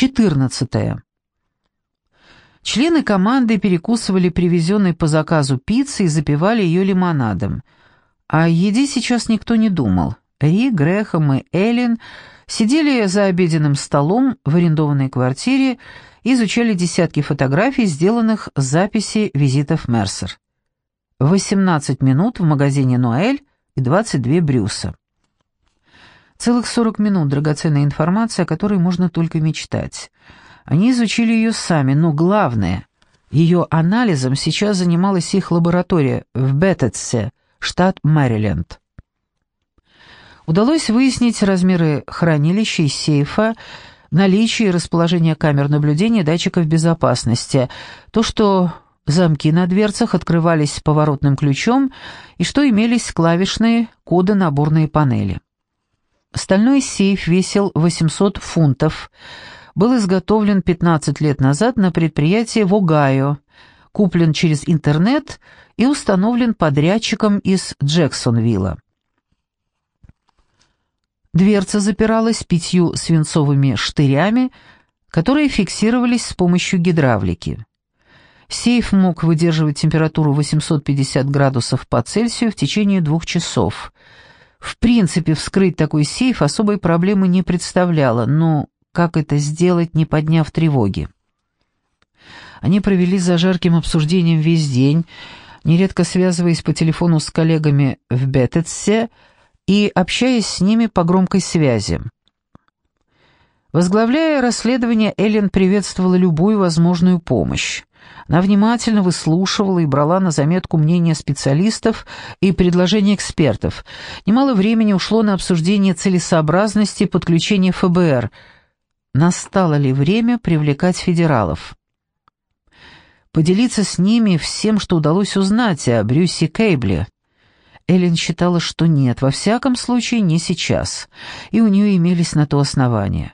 14. Члены команды перекусывали привезенной по заказу пиццей и запивали ее лимонадом. О еде сейчас никто не думал. Ри, Грэхэм и Эллен сидели за обеденным столом в арендованной квартире и изучали десятки фотографий, сделанных с записи визитов Мерсер. 18 минут в магазине «Ноэль» и 22 Брюса. Целых 40 минут драгоценной информации, о которой можно только мечтать. Они изучили ее сами, но главное, ее анализом сейчас занималась их лаборатория в Беттетсе, штат Мэриленд. Удалось выяснить размеры хранилища и сейфа, наличие и расположение камер наблюдения датчиков безопасности, то, что замки на дверцах открывались поворотным ключом и что имелись клавишные коды-наборные панели. Стальной сейф весил 800 фунтов, был изготовлен 15 лет назад на предприятии в Огайо, куплен через интернет и установлен подрядчиком из Джексонвилла. Дверца запиралась пятью свинцовыми штырями, которые фиксировались с помощью гидравлики. Сейф мог выдерживать температуру 850 градусов по Цельсию в течение двух часов. В принципе, вскрыть такой сейф особой проблемы не представляло, но как это сделать, не подняв тревоги? Они провели за жарким обсуждением весь день, нередко связываясь по телефону с коллегами в Беттетсе, и общаясь с ними по громкой связи. Возглавляя расследование, Эллен приветствовала любую возможную помощь. Она внимательно выслушивала и брала на заметку мнения специалистов и предложения экспертов. Немало времени ушло на обсуждение целесообразности подключения ФБР. Настало ли время привлекать федералов? Поделиться с ними всем, что удалось узнать о Брюсе Кейбле – Эллен считала, что нет, во всяком случае не сейчас, и у нее имелись на то основания.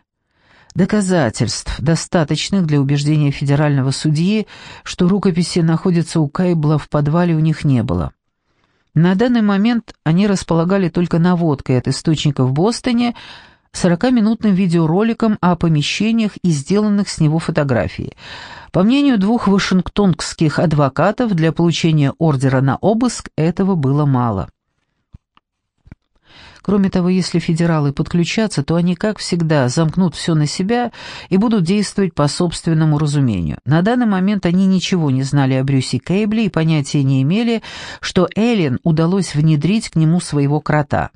Доказательств, достаточных для убеждения федерального судьи, что рукописи находятся у Кейбла в подвале, у них не было. На данный момент они располагали только наводкой от источника в Бостоне, 40-минутным видеороликом о помещениях и сделанных с него фотографий. По мнению двух вашингтонских адвокатов, для получения ордера на обыск этого было мало. Кроме того, если федералы подключатся, то они, как всегда, замкнут все на себя и будут действовать по собственному разумению. На данный момент они ничего не знали о Брюсе Кейбле и понятия не имели, что Эллен удалось внедрить к нему своего крота.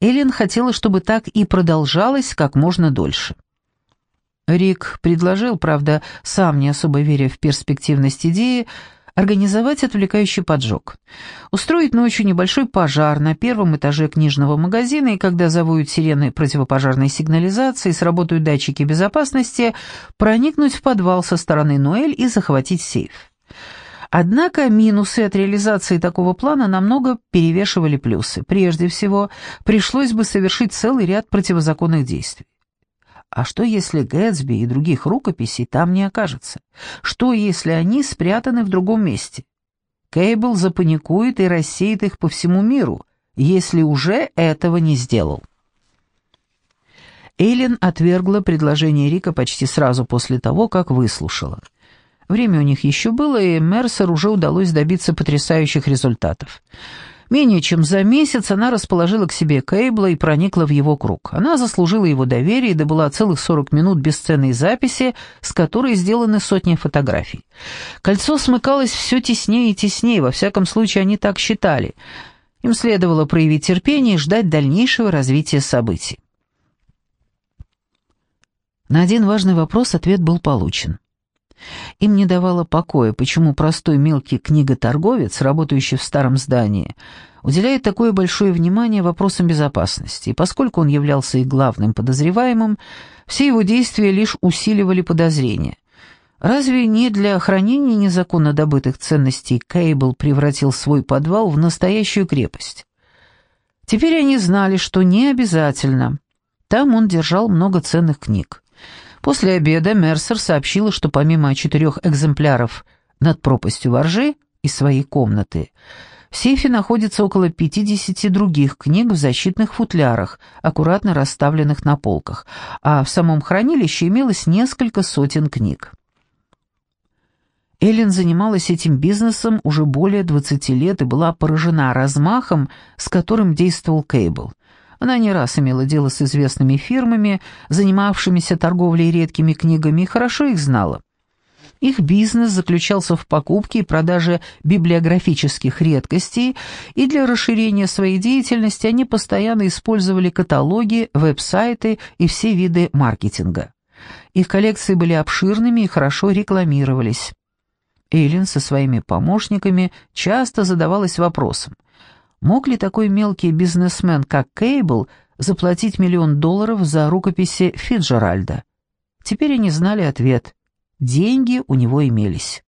Эллен хотела, чтобы так и продолжалось как можно дольше. Рик предложил, правда, сам не особо веря в перспективность идеи, организовать отвлекающий поджог. Устроить ночью небольшой пожар на первом этаже книжного магазина, и когда завоют сирены противопожарной сигнализации, сработают датчики безопасности, проникнуть в подвал со стороны Ноэль и захватить сейф. Однако минусы от реализации такого плана намного перевешивали плюсы. Прежде всего, пришлось бы совершить целый ряд противозаконных действий. А что, если Гэтсби и других рукописей там не окажется? Что, если они спрятаны в другом месте? Кейбл запаникует и рассеет их по всему миру, если уже этого не сделал. Эйлин отвергла предложение Рика почти сразу после того, как выслушала. Время у них еще было, и Мерсер уже удалось добиться потрясающих результатов. Менее чем за месяц она расположила к себе Кейбла и проникла в его круг. Она заслужила его доверие и добыла целых 40 минут бесценной записи, с которой сделаны сотни фотографий. Кольцо смыкалось все теснее и теснее, во всяком случае они так считали. Им следовало проявить терпение и ждать дальнейшего развития событий. На один важный вопрос ответ был получен. Им не давало покоя, почему простой мелкий книготорговец, работающий в старом здании, уделяет такое большое внимание вопросам безопасности, и поскольку он являлся их главным подозреваемым, все его действия лишь усиливали подозрения. Разве не для хранения незаконно добытых ценностей Кейбл превратил свой подвал в настоящую крепость? Теперь они знали, что не обязательно. Там он держал много ценных книг. После обеда Мерсер сообщила, что помимо четырех экземпляров над пропастью воржи из своей комнаты, В сейфе находится около 50 других книг в защитных футлярах, аккуратно расставленных на полках, а в самом хранилище имелось несколько сотен книг. Эллен занималась этим бизнесом уже более 20 лет и была поражена размахом, с которым действовал Кейбл. Она не раз имела дело с известными фирмами, занимавшимися торговлей редкими книгами, и хорошо их знала. Их бизнес заключался в покупке и продаже библиографических редкостей, и для расширения своей деятельности они постоянно использовали каталоги, веб-сайты и все виды маркетинга. Их коллекции были обширными и хорошо рекламировались. Эйлин со своими помощниками часто задавалась вопросом, мог ли такой мелкий бизнесмен, как Кейбл, заплатить миллион долларов за рукописи Фиджеральда? Теперь они знали ответ – деньги у него имелись.